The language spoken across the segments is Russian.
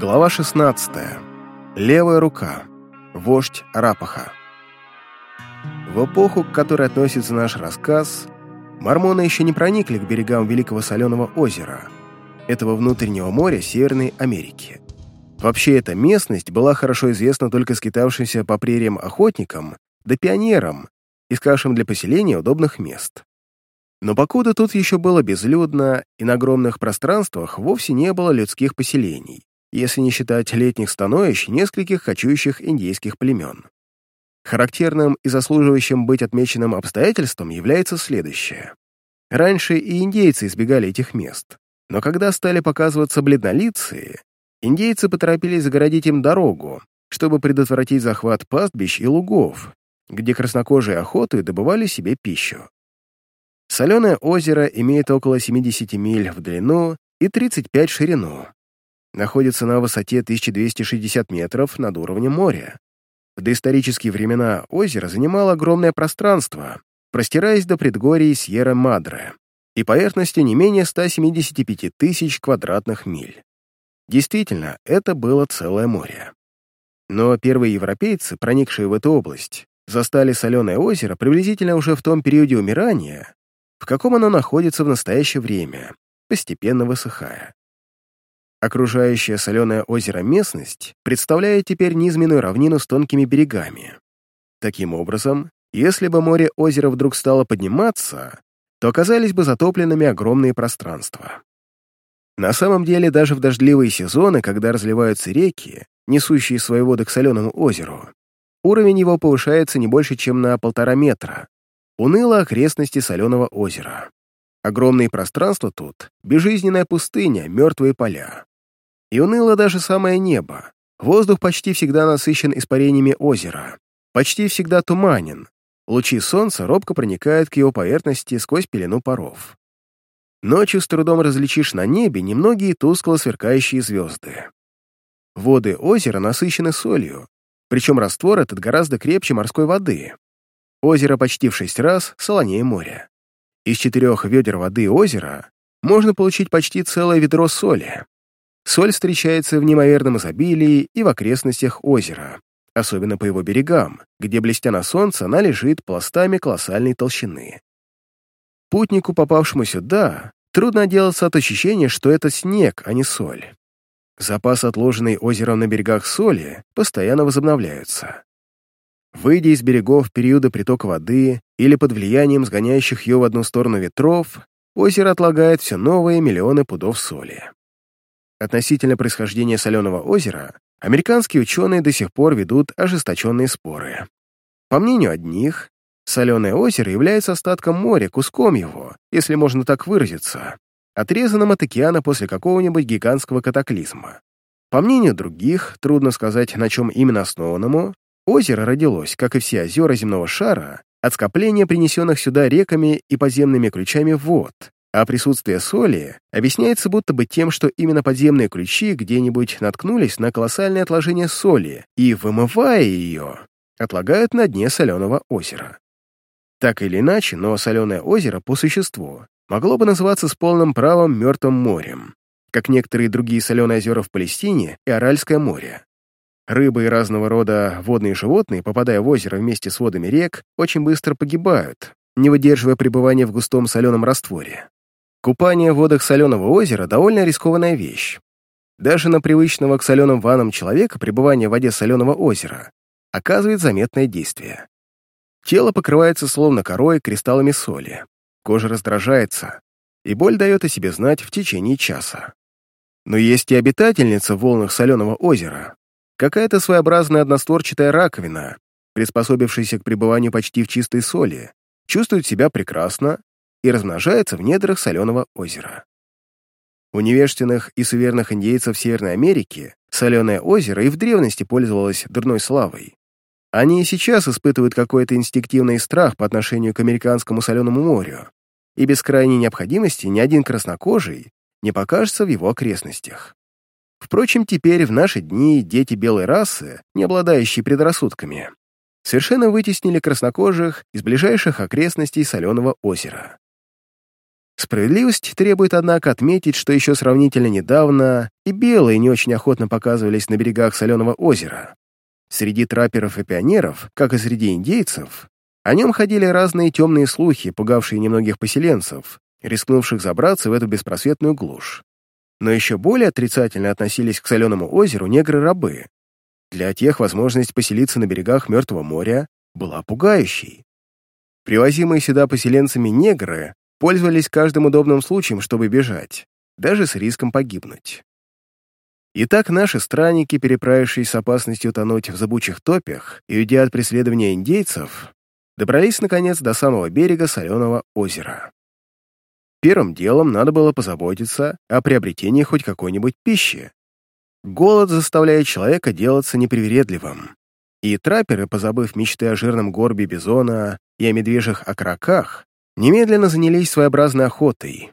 Глава 16. Левая рука. Вождь Рапаха. В эпоху, к которой относится наш рассказ, мормоны еще не проникли к берегам Великого Соленого озера, этого внутреннего моря Северной Америки. Вообще, эта местность была хорошо известна только скитавшимся по прериям охотникам да пионерам, искавшим для поселения удобных мест. Но покуда тут еще было безлюдно, и на огромных пространствах вовсе не было людских поселений, если не считать летних становищ нескольких кочующих индейских племен. Характерным и заслуживающим быть отмеченным обстоятельством является следующее. Раньше и индейцы избегали этих мест, но когда стали показываться бледнолицые, индейцы поторопились загородить им дорогу, чтобы предотвратить захват пастбищ и лугов, где краснокожие охоты добывали себе пищу. Соленое озеро имеет около 70 миль в длину и 35 в ширину. Находится на высоте 1260 метров над уровнем моря. В доисторические времена озеро занимало огромное пространство, простираясь до предгорий Сьерра-Мадре и поверхностью не менее 175 тысяч квадратных миль. Действительно, это было целое море. Но первые европейцы, проникшие в эту область, застали соленое озеро приблизительно уже в том периоде умирания, в каком оно находится в настоящее время, постепенно высыхая. Окружающая соленое озеро местность представляет теперь низменную равнину с тонкими берегами. Таким образом, если бы море-озеро вдруг стало подниматься, то оказались бы затопленными огромные пространства. На самом деле, даже в дождливые сезоны, когда разливаются реки, несущие свои воды к соленому озеру, уровень его повышается не больше, чем на полтора метра, Уныло окрестности соленого озера. Огромные пространства тут, безжизненная пустыня, мертвые поля. И уныло даже самое небо. Воздух почти всегда насыщен испарениями озера, почти всегда туманен. Лучи солнца робко проникают к его поверхности сквозь пелену паров. Ночью с трудом различишь на небе немногие тускло сверкающие звезды. Воды озера насыщены солью, причем раствор этот гораздо крепче морской воды, Озеро почти в шесть раз солонее моря. Из четырех ведер воды озера можно получить почти целое ведро соли. Соль встречается в неимоверном изобилии и в окрестностях озера, особенно по его берегам, где, блестя на солнце, она лежит пластами колоссальной толщины. Путнику, попавшему сюда, трудно отделаться от ощущения, что это снег, а не соль. Запасы, отложенные озером на берегах соли, постоянно возобновляются. Выйдя из берегов периода притока воды или под влиянием сгоняющих ее в одну сторону ветров, озеро отлагает все новые миллионы пудов соли. Относительно происхождения соленого озера американские ученые до сих пор ведут ожесточенные споры. По мнению одних, соленое озеро является остатком моря, куском его, если можно так выразиться, отрезанным от океана после какого-нибудь гигантского катаклизма. По мнению других, трудно сказать, на чем именно основанному, Озеро родилось, как и все озера земного шара, от скопления принесенных сюда реками и подземными ключами вод, а присутствие соли объясняется будто бы тем, что именно подземные ключи где-нибудь наткнулись на колоссальное отложение соли и, вымывая ее, отлагают на дне соленого озера. Так или иначе, но соленое озеро по существу могло бы называться с полным правом Мертвым морем, как некоторые другие соленые озера в Палестине и Аральское море. Рыбы и разного рода водные животные, попадая в озеро вместе с водами рек, очень быстро погибают, не выдерживая пребывания в густом соленом растворе. Купание в водах соленого озера — довольно рискованная вещь. Даже на привычного к соленым ваннам человека пребывание в воде соленого озера оказывает заметное действие. Тело покрывается словно корой кристаллами соли, кожа раздражается, и боль дает о себе знать в течение часа. Но есть и обитательница в волнах соленого озера, Какая-то своеобразная одностворчатая раковина, приспособившаяся к пребыванию почти в чистой соли, чувствует себя прекрасно и размножается в недрах соленого озера. У невежественных и суверенных индейцев Северной Америки соленое озеро и в древности пользовалось дурной славой. Они и сейчас испытывают какой-то инстинктивный страх по отношению к американскому соленому морю, и без крайней необходимости ни один краснокожий не покажется в его окрестностях. Впрочем, теперь в наши дни дети белой расы, не обладающие предрассудками, совершенно вытеснили краснокожих из ближайших окрестностей соленого озера. Справедливость требует, однако, отметить, что еще сравнительно недавно и белые не очень охотно показывались на берегах соленого озера. Среди трапперов и пионеров, как и среди индейцев, о нем ходили разные темные слухи, пугавшие немногих поселенцев, рискнувших забраться в эту беспросветную глушь. Но еще более отрицательно относились к соленому озеру негры-рабы. Для тех возможность поселиться на берегах Мертвого моря была пугающей. Привозимые сюда поселенцами негры пользовались каждым удобным случаем, чтобы бежать, даже с риском погибнуть. Итак, наши странники, переправившись с опасностью тонуть в забучих топях и уйдя от преследования индейцев, добрались, наконец, до самого берега Соленого озера. Первым делом надо было позаботиться о приобретении хоть какой-нибудь пищи. Голод заставляет человека делаться непривередливым. И трапперы, позабыв мечты о жирном горбе бизона и о медвежьих окороках, немедленно занялись своеобразной охотой.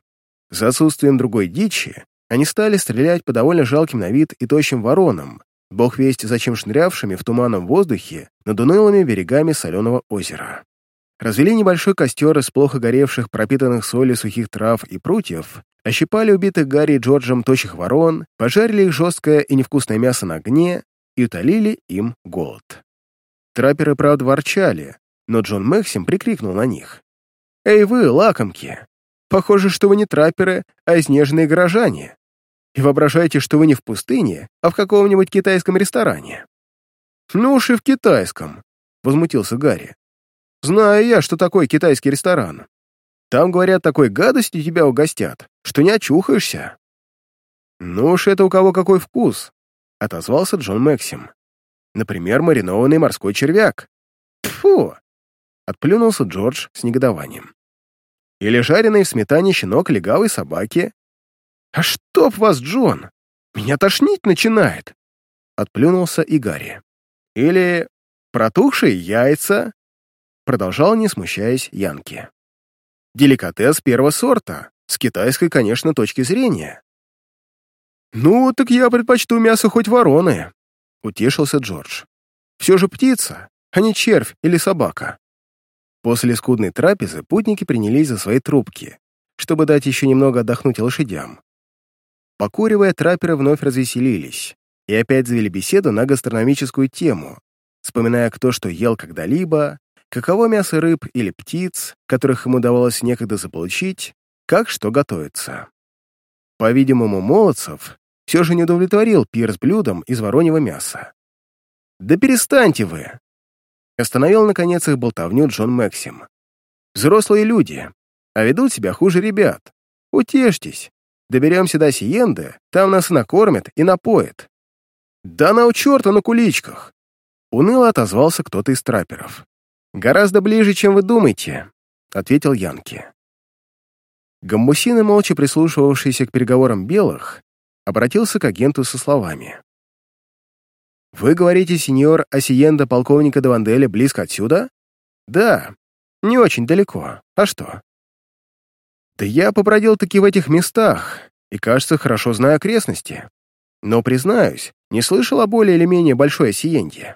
За отсутствием другой дичи они стали стрелять по довольно жалким на вид и тощим воронам, бог весть зачем шнырявшими в туманном воздухе над унылыми берегами соленого озера. Развели небольшой костер из плохо горевших, пропитанных солью сухих трав и прутьев, ощипали убитых Гарри и Джорджем тощих ворон, пожарили их жесткое и невкусное мясо на огне и утолили им голод. Трапперы, правда, ворчали, но Джон Максим прикрикнул на них. «Эй вы, лакомки! Похоже, что вы не трапперы, а изнеженные горожане. И воображаете, что вы не в пустыне, а в каком-нибудь китайском ресторане». «Ну уж и в китайском», — возмутился Гарри. «Знаю я, что такое китайский ресторан. Там, говорят, такой гадостью тебя угостят, что не очухаешься». «Ну уж это у кого какой вкус», — отозвался Джон Максим. «Например, маринованный морской червяк». «Тьфу!» Отплюнулся Джордж с негодованием. Или жареный в сметане щенок легавой собаки. «А чтоб вас, Джон! Меня тошнить начинает!» Отплюнулся и Гарри. Или протухшие яйца, продолжал, не смущаясь, Янки. Деликатес первого сорта, с китайской, конечно, точки зрения. «Ну, так я предпочту мясо хоть вороны», — утешился Джордж. «Все же птица, а не червь или собака». После скудной трапезы путники принялись за свои трубки, чтобы дать еще немного отдохнуть лошадям. Покуривая, трапперы вновь развеселились и опять завели беседу на гастрономическую тему, вспоминая, кто что ел когда-либо, каково мясо рыб или птиц, которых им удавалось некогда заполучить, как что готовится. По-видимому, Молодцев все же не удовлетворил пир с блюдом из вороньего мяса. «Да перестаньте вы!» Остановил, наконец, их болтовню Джон Максим. «Взрослые люди, а ведут себя хуже ребят. Утешьтесь. Доберемся до Сиенды, там нас накормят и напоят». «Да на у черта на куличках!» Уныло отозвался кто-то из трапперов. «Гораздо ближе, чем вы думаете», — ответил Янки. Гамбусины, молча прислушивавшийся к переговорам белых, обратился к агенту со словами. «Вы говорите, сеньор Осиенда полковника Даванделя близко отсюда?» «Да, не очень далеко. А что?» «Да я побродил-таки в этих местах и, кажется, хорошо знаю окрестности. Но, признаюсь, не слышал о более или менее большой Осиенде.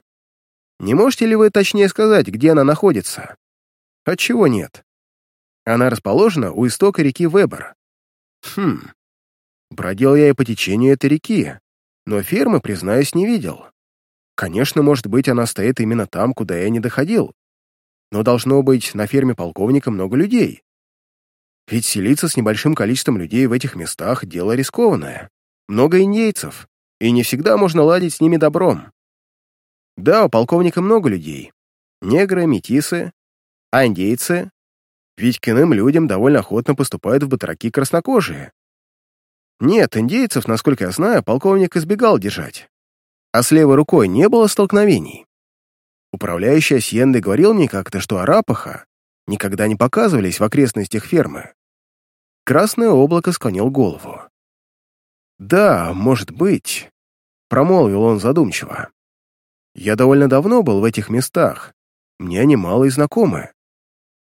Не можете ли вы точнее сказать, где она находится?» «Отчего нет?» «Она расположена у истока реки Вебер». «Хм. Бродил я и по течению этой реки, но фермы, признаюсь, не видел. Конечно, может быть, она стоит именно там, куда я не доходил. Но должно быть на ферме полковника много людей. Ведь селиться с небольшим количеством людей в этих местах — дело рискованное. Много индейцев, и не всегда можно ладить с ними добром. Да, у полковника много людей. Негры, метисы, а индейцы? Ведь к иным людям довольно охотно поступают в батраки краснокожие. Нет, индейцев, насколько я знаю, полковник избегал держать а с левой рукой не было столкновений. Управляющий Асьендой говорил мне как-то, что Арапаха никогда не показывались в окрестностях фермы. Красное облако склонил голову. «Да, может быть», — промолвил он задумчиво. «Я довольно давно был в этих местах, мне они мало и знакомы.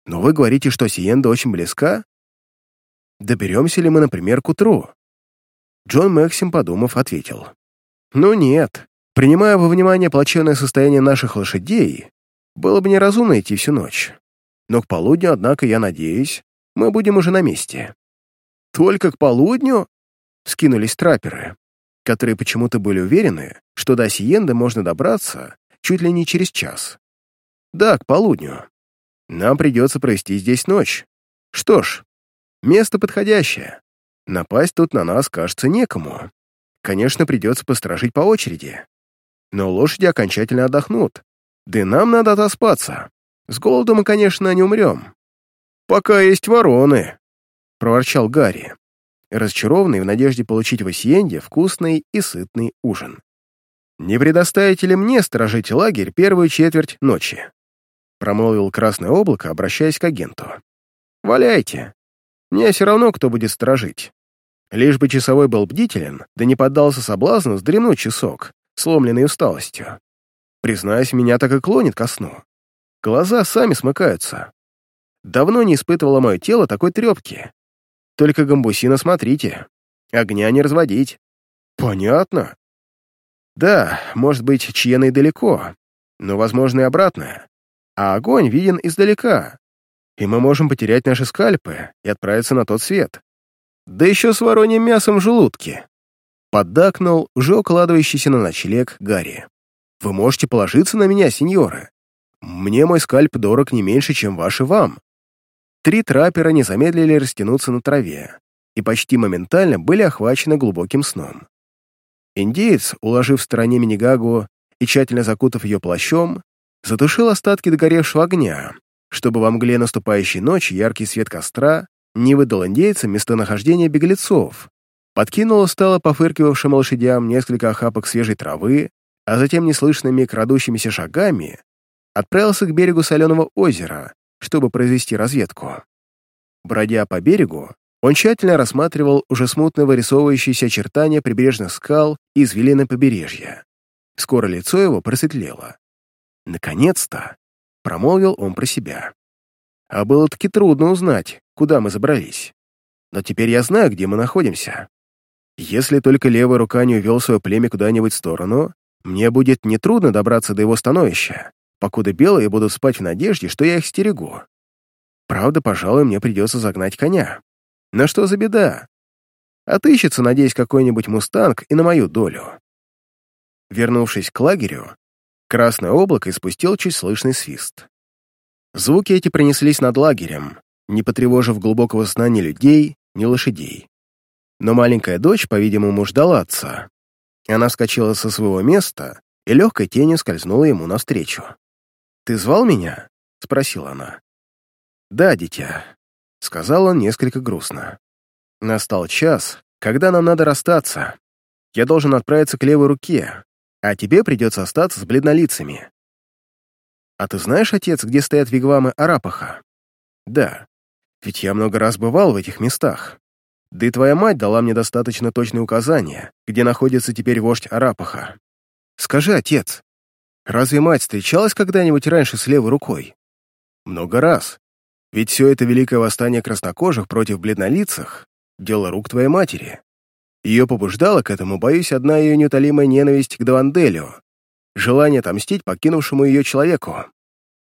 Но вы говорите, что Сиенда очень близка? Доберемся ли мы, например, к утру?» Джон Максим, подумав, ответил. «Ну нет. Принимая во внимание плачевное состояние наших лошадей, было бы неразумно идти всю ночь. Но к полудню, однако, я надеюсь, мы будем уже на месте. Только к полудню?» — скинулись трапперы, которые почему-то были уверены, что до Сиенды можно добраться чуть ли не через час. «Да, к полудню. Нам придется провести здесь ночь. Что ж, место подходящее. Напасть тут на нас, кажется, некому. Конечно, придется посторожить по очереди. Но лошади окончательно отдохнут. Да и нам надо отоспаться. С голоду мы, конечно, не умрем. Пока есть вороны, — проворчал Гарри, разочарованный в надежде получить в Осиенде вкусный и сытный ужин. «Не предоставите ли мне сторожить лагерь первую четверть ночи?» промолвил Красное Облако, обращаясь к агенту. «Валяйте. Мне все равно, кто будет сторожить. Лишь бы часовой был бдителен, да не поддался соблазну сдремнуть часок, сломленный усталостью. Признаюсь, меня так и клонит ко сну. Глаза сами смыкаются. Давно не испытывало мое тело такой трепки. Только гамбусина смотрите. Огня не разводить. Понятно. Да, может быть, чьеной далеко, но, возможно, и обратное. А огонь виден издалека, и мы можем потерять наши скальпы и отправиться на тот свет. Да еще с вороньим мясом в желудке. Поддакнул уже укладывающийся на ночлег Гарри. Вы можете положиться на меня, сеньоры. Мне мой скальп дорог не меньше, чем ваши вам». Три траппера не замедлили растянуться на траве и почти моментально были охвачены глубоким сном. Индеец, уложив в стороне Минигагу и тщательно закутав ее плащом, затушил остатки догоревшего огня, чтобы во мгле наступающей ночи яркий свет костра не выдал индейцам местонахождение беглецов, подкинул устало пофыркивавшим лошадям несколько охапок свежей травы а затем неслышными крадущимися шагами отправился к берегу соленого озера, чтобы произвести разведку. Бродя по берегу, он тщательно рассматривал уже смутно вырисовывающиеся очертания прибрежных скал и извилины побережья. Скоро лицо его просветлело. «Наконец-то!» — промолвил он про себя. «А было-таки трудно узнать, куда мы забрались. Но теперь я знаю, где мы находимся. Если только левая рука не увел свое племя куда-нибудь в сторону, мне будет нетрудно добраться до его становища, покуда белые будут спать в надежде, что я их стерегу. Правда, пожалуй, мне придется загнать коня. Но что за беда? Отыщется, надеюсь, какой-нибудь мустанг и на мою долю. Вернувшись к лагерю, Красное облако испустил чуть слышный свист. Звуки эти принеслись над лагерем, не потревожив глубокого сна ни людей, ни лошадей. Но маленькая дочь, по-видимому, ждала отца, она вскочила со своего места и легкой тенью скользнула ему навстречу. «Ты звал меня?» — спросила она. «Да, дитя», — сказал он несколько грустно. «Настал час, когда нам надо расстаться. Я должен отправиться к левой руке, а тебе придется остаться с бледнолицами». «А ты знаешь, отец, где стоят вигвамы Арапаха?» «Да, ведь я много раз бывал в этих местах. Да и твоя мать дала мне достаточно точные указания, где находится теперь вождь Арапаха. Скажи, отец, разве мать встречалась когда-нибудь раньше с левой рукой? Много раз. Ведь все это великое восстание краснокожих против бледнолицых — дело рук твоей матери. Ее побуждала к этому, боюсь, одна ее неутолимая ненависть к Даванделю, желание отомстить покинувшему ее человеку.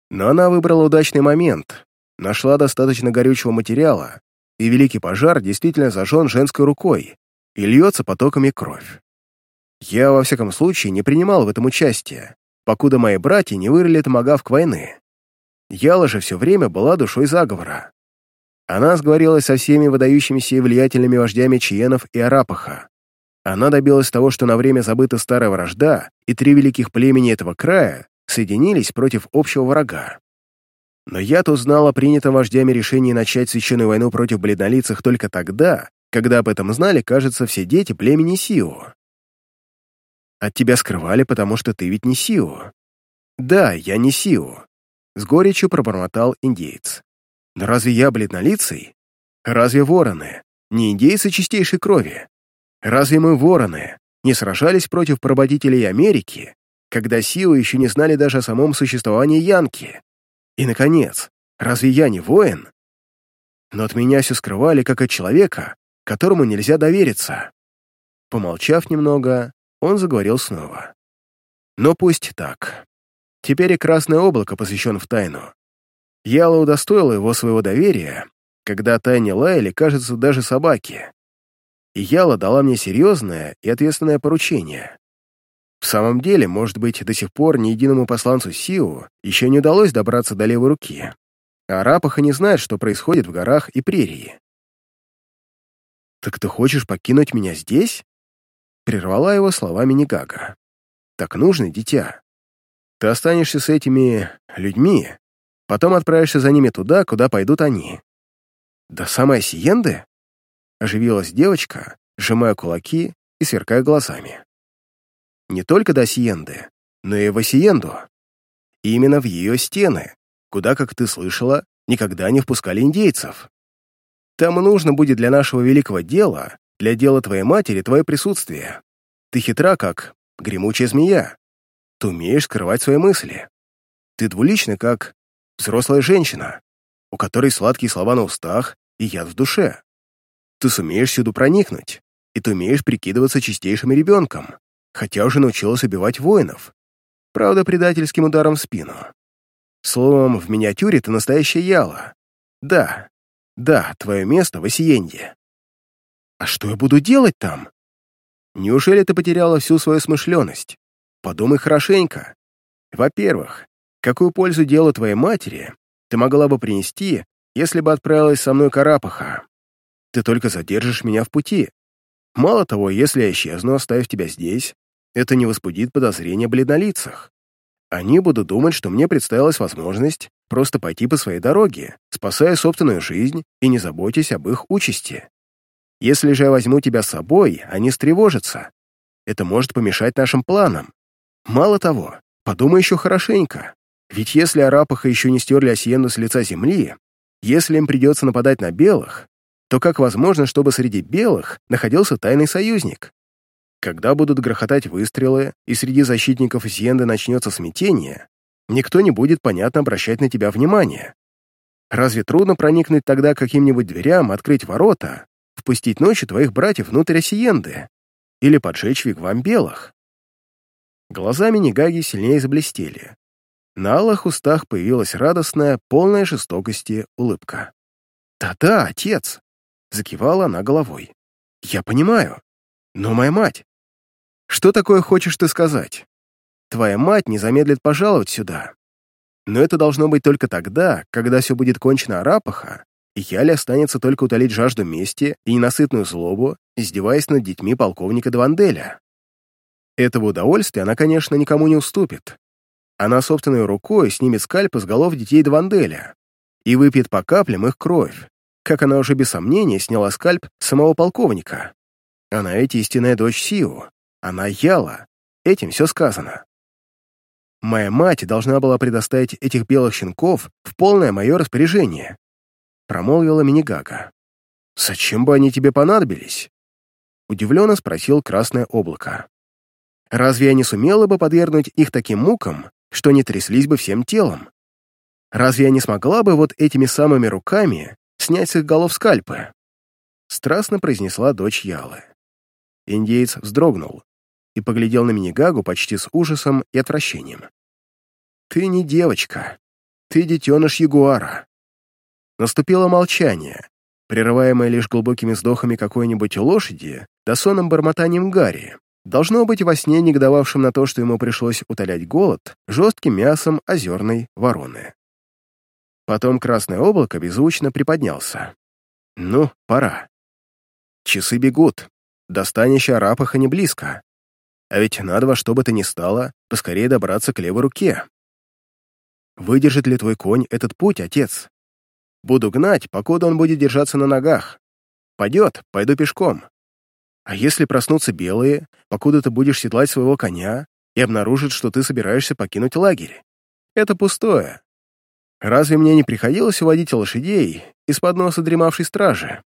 Но она выбрала удачный момент, нашла достаточно горючего материала, и великий пожар действительно зажжен женской рукой и льется потоками кровь. Я, во всяком случае, не принимал в этом участия, покуда мои братья не вырыли томагавк войны. Яла же все время была душой заговора. Она сговорилась со всеми выдающимися и влиятельными вождями Чиенов и Арапаха. Она добилась того, что на время забыта старая вражда, и три великих племени этого края соединились против общего врага. Но я-то узнал о принятом вождями решении начать священную войну против бледнолицых только тогда, когда об этом знали, кажется, все дети племени Сио. От тебя скрывали, потому что ты ведь не Сио. Да, я не Сио. С горечью пробормотал индейец. Но разве я бледнолицый? Разве вороны? Не индейцы чистейшей крови? Разве мы вороны не сражались против прободителей Америки, когда Сио еще не знали даже о самом существовании Янки? И, наконец, разве я не воин? Но от меня все скрывали, как от человека, которому нельзя довериться. Помолчав немного, он заговорил снова. Но пусть так. Теперь и Красное облако посвящен в тайну. Яла удостоила его своего доверия, когда та не лаяли, кажется, даже собаки. И Яла дала мне серьезное и ответственное поручение. В самом деле, может быть, до сих пор ни единому посланцу Сиу еще не удалось добраться до левой руки, а Рапаха не знает, что происходит в горах и прерии. «Так ты хочешь покинуть меня здесь?» Прервала его словами Нигага. «Так нужно, дитя. Ты останешься с этими людьми, потом отправишься за ними туда, куда пойдут они». «До самой Сиенды?» Оживилась девочка, сжимая кулаки и сверкая глазами. «Не только до Сиенды, но и в Осиенду. Именно в ее стены, куда, как ты слышала, никогда не впускали индейцев. Там нужно будет для нашего великого дела, для дела твоей матери, твое присутствие. Ты хитра, как гремучая змея. Ты умеешь скрывать свои мысли. Ты двулична, как взрослая женщина, у которой сладкие слова на устах и яд в душе. Ты сумеешь сюда проникнуть, и ты умеешь прикидываться чистейшим ребенком, хотя уже научилась убивать воинов. Правда, предательским ударом в спину. Словом, в миниатюре ты настоящая Яла. Да, да, твое место в Осиенде. А что я буду делать там? Неужели ты потеряла всю свою смышленность? Подумай хорошенько. Во-первых, какую пользу делу твоей матери ты могла бы принести, если бы отправилась со мной к Арапаха? Ты только задержишь меня в пути. Мало того, если я исчезну, оставив тебя здесь, это не возбудит подозрения бледнолицах. Они будут думать, что мне представилась возможность просто пойти по своей дороге, спасая собственную жизнь и не заботясь об их участи. Если же я возьму тебя с собой, они встревожатся. Это может помешать нашим планам. Мало того, подумай еще хорошенько. Ведь если арапаха еще не стерли Осиенду с лица земли, если им придется нападать на белых, то как возможно, чтобы среди белых находился тайный союзник? Когда будут грохотать выстрелы, и среди защитников Осиенды начнется смятение, никто не будет понятно обращать на тебя внимание. Разве трудно проникнуть тогда к каким-нибудь дверям, открыть ворота, впустить ночью твоих братьев внутрь Осиенды или поджечь вигвам белых? Глазами Негаги сильнее заблестели. На алых устах появилась радостная, полная жестокости улыбка. «Да-да, отец!» — закивала она головой. «Я понимаю. Но моя мать...» «Что такое хочешь ты сказать? Твоя мать не замедлит пожаловать сюда. Но это должно быть только тогда, когда все будет кончено Арапаха, и Яли останется только утолить жажду мести и ненасытную злобу, издеваясь над детьми полковника Дванделя. Этого удовольствия она, конечно, никому не уступит. Она собственной рукой снимет скальпы с голов детей Дванделя и выпьет по каплям их кровь, как она уже без сомнения сняла скальп самого полковника. Она ведь истинная дочь Сиу, она Яла, этим все сказано. Моя мать должна была предоставить этих белых щенков в полное мое распоряжение, промолвила Минигага. «Зачем бы они тебе понадобились?» Удивленно спросил Красное Облако. Разве я не сумела бы подвергнуть их таким мукам, что они тряслись бы всем телом? Разве я не смогла бы вот этими самыми руками снять с их голов скальпы?» Страстно произнесла дочь Ялы. Индеец вздрогнул и поглядел на Минигагу почти с ужасом и отвращением. «Ты не девочка, ты детеныш ягуара». Наступило молчание, прерываемое лишь глубокими вздохами какой-нибудь лошади да сонным бормотанием Гарри, Должно быть во сне негодовавшим на то, что ему пришлось утолять голод жестким мясом озерной вороны. Потом красное облако беззвучно приподнялся. Ну, пора. Часы бегут. До станища Рапаха не близко. А ведь надо во что бы то ни стало поскорее добраться к левой руке. Выдержит ли твой конь этот путь, отец? Буду гнать, покуда он будет держаться на ногах. Пойдет, пойду пешком. А если проснутся белые, покуда ты будешь седлать своего коня и обнаружат, что ты собираешься покинуть лагерь? Это пустое. Разве мне не приходилось уводить лошадей из-под носа дремавшей стражи?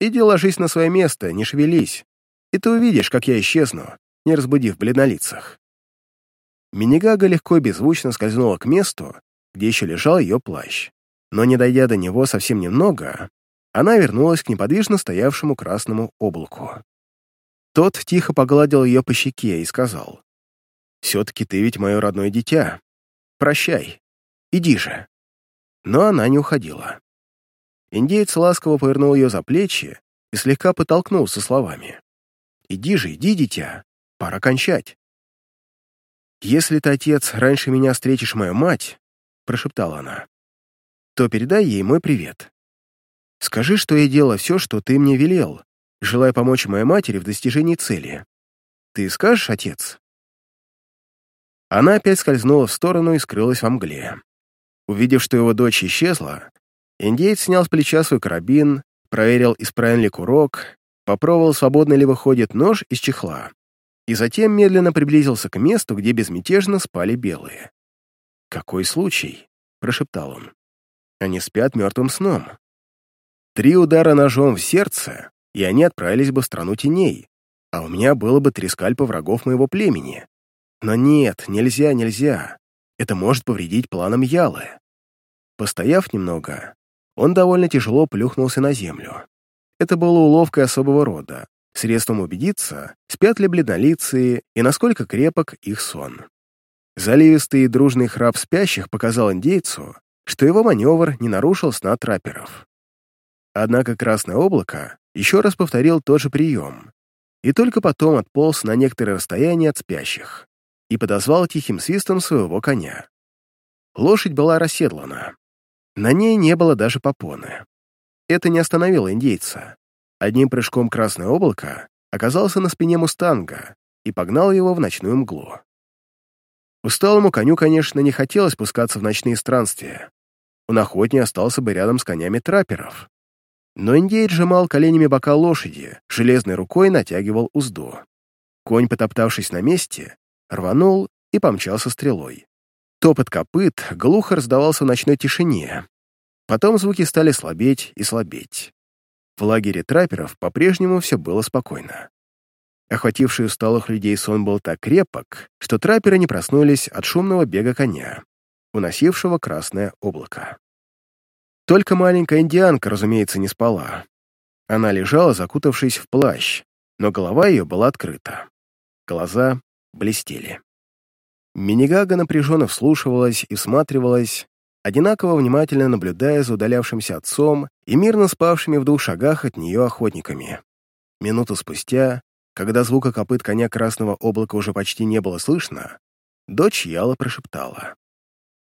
Иди ложись на свое место, не шевелись, и ты увидишь, как я исчезну, не разбудив бледнолицах. Минигага легко и беззвучно скользнула к месту, где еще лежал ее плащ. Но, не дойдя до него совсем немного, она вернулась к неподвижно стоявшему красному облаку. Тот тихо погладил ее по щеке и сказал, «Все-таки ты ведь мое родное дитя. Прощай. Иди же». Но она не уходила. индеец ласково повернул ее за плечи и слегка подтолкнул со словами. «Иди же, иди, дитя, пора кончать». «Если ты, отец, раньше меня встретишь мою мать», — прошептала она, то передай ей мой привет. Скажи, что я делала все, что ты мне велел, желая помочь моей матери в достижении цели. Ты скажешь, отец?» Она опять скользнула в сторону и скрылась во мгле. Увидев, что его дочь исчезла, индейец снял с плеча свой карабин, проверил, исправен ли курок, попробовал, свободно ли выходит нож из чехла, и затем медленно приблизился к месту, где безмятежно спали белые. «Какой случай?» — прошептал он. «Они спят мертвым сном. Три удара ножом в сердце, и они отправились бы в страну теней, а у меня было бы три скальпа врагов моего племени. Но нет, нельзя, нельзя. Это может повредить планам Ялы. Постояв немного, он довольно тяжело плюхнулся на землю. Это было уловкой особого рода, средством убедиться, спят ли бледнолицые и насколько крепок их сон. Заливистый и дружный храп спящих показал индейцу, что его маневр не нарушил сна трапперов. Однако Красное Облако еще раз повторил тот же прием, и только потом отполз на некоторое расстояние от спящих и подозвал тихим свистом своего коня. Лошадь была расседлана. На ней не было даже попоны. Это не остановило индейца. Одним прыжком Красное Облако оказался на спине мустанга и погнал его в ночную мглу. Усталому коню, конечно, не хотелось спускаться в ночные странствия. Он охотнее остался бы рядом с конями трапперов. Но индеец сжимал коленями бока лошади, железной рукой натягивал узду. Конь, потоптавшись на месте, рванул и помчался стрелой. Топот копыт глухо раздавался в ночной тишине. Потом звуки стали слабеть и слабеть. В лагере трапперов по-прежнему все было спокойно. Охвативший усталых людей сон был так крепок, что трапперы не проснулись от шумного бега коня, уносившего красное облако. Только маленькая индианка, разумеется, не спала. Она лежала, закутавшись в плащ, но голова ее была открыта. Глаза блестели. Минигага напряженно вслушивалась и всматривалась, одинаково внимательно наблюдая за удалявшимся отцом и мирно спавшими в двух шагах от нее охотниками. Минуту спустя, когда звука копыт коня красного облака уже почти не было слышно, дочь Яла прошептала.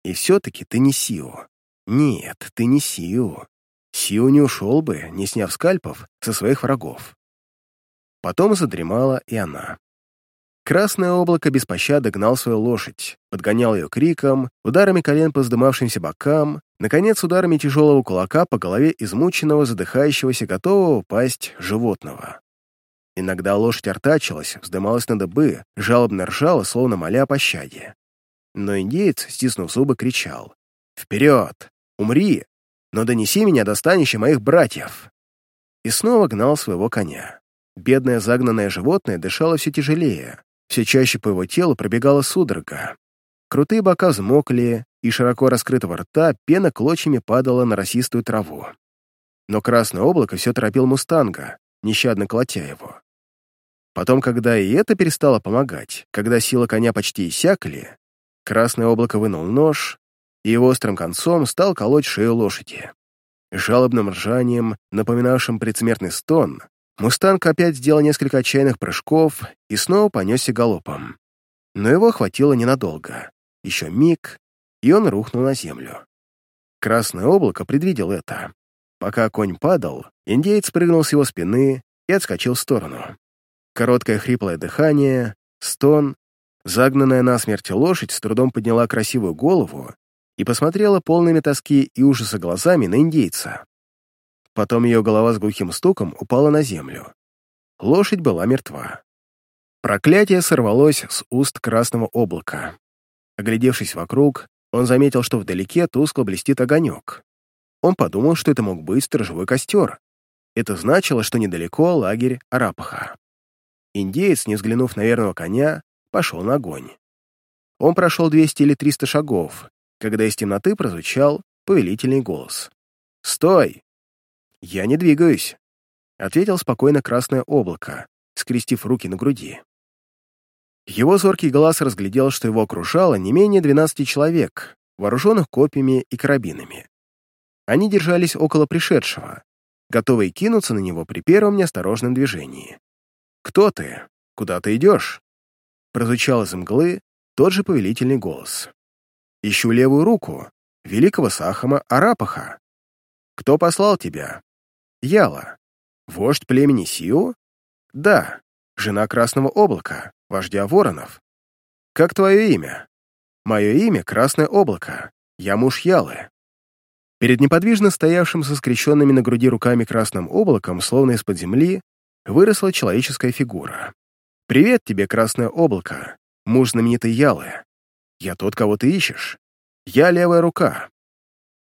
«И все-таки ты не Сио. Нет, ты не Сиу. Сиу не ушел бы, не сняв скальпов со своих врагов. Потом задремала и она. Красное облако без пощады гнал свою лошадь, подгонял ее криком, ударами колен по вздымавшимся бокам, наконец, ударами тяжелого кулака по голове измученного, задыхающегося, готового упасть животного. Иногда лошадь артачилась, вздымалась на дыбы, жалобно ржала, словно моля о пощаде. Но индеец, стиснув зубы, кричал «Вперед! Умри, но донеси меня до станища моих братьев!» И снова гнал своего коня. Бедное загнанное животное дышало все тяжелее, все чаще по его телу пробегала судорога. Крутые бока взмокли, и широко раскрытого рта пена клочьями падала на росистую траву. Но красное облако все торопил мустанга, нещадно колотя его. Потом, когда и это перестало помогать, когда сила коня почти иссякли, красное облако вынул нож и его острым концом стал колоть шею лошади. Жалобным ржанием, напоминавшим предсмертный стон, Мустанг опять сделал несколько отчаянных прыжков и снова понесся галопом. Но его хватило ненадолго. Еще миг, и он рухнул на землю. Красное облако предвидел это. Пока конь падал, индеец прыгнул с его спины и отскочил в сторону. Короткое хриплое дыхание, стон, загнанная насмерть лошадь с трудом подняла красивую голову и посмотрела полными тоски и ужаса глазами на индейца. Потом ее голова с глухим стуком упала на землю. Лошадь была мертва. Проклятие сорвалось с уст красного облака. Оглядевшись вокруг, он заметил, что вдалеке тускло блестит огонек. Он подумал, что это мог быть сторожевой костер. Это значило, что недалеко лагерь Арапаха. Индеец, не взглянув на верного коня, пошел на огонь. Он прошел 200 или 300 шагов, когда из темноты прозвучал повелительный голос. «Стой!» «Я не двигаюсь», — ответил спокойно красное облако, скрестив руки на груди. Его зоркий глаз разглядел, что его окружало не менее 12 человек, вооруженных копьями и карабинами. Они держались около пришедшего, готовые кинуться на него при первом неосторожном движении. «Кто ты? Куда ты идешь?» Прозвучал из мглы тот же повелительный голос. «Ищу левую руку, великого Сахама Арапаха. Кто послал тебя?» «Яла. Вождь племени Сиу?» «Да, жена Красного Облака, вождя воронов. Как твое имя?» «Мое имя — Красное Облако. Я муж Ялы». Перед неподвижно стоявшим со скрещенными на груди руками красным облаком, словно из-под земли, выросла человеческая фигура. «Привет тебе, красное облако, муж знаменитой Ялы. Я тот, кого ты ищешь. Я левая рука».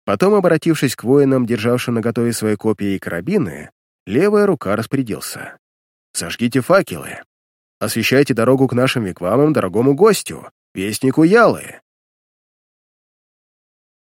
Потом, обратившись к воинам, державшим наготове свои копья и карабины, левая рука распорядился. «Сожгите факелы. Освещайте дорогу к нашим веквамам, дорогому гостю, вестнику Ялы.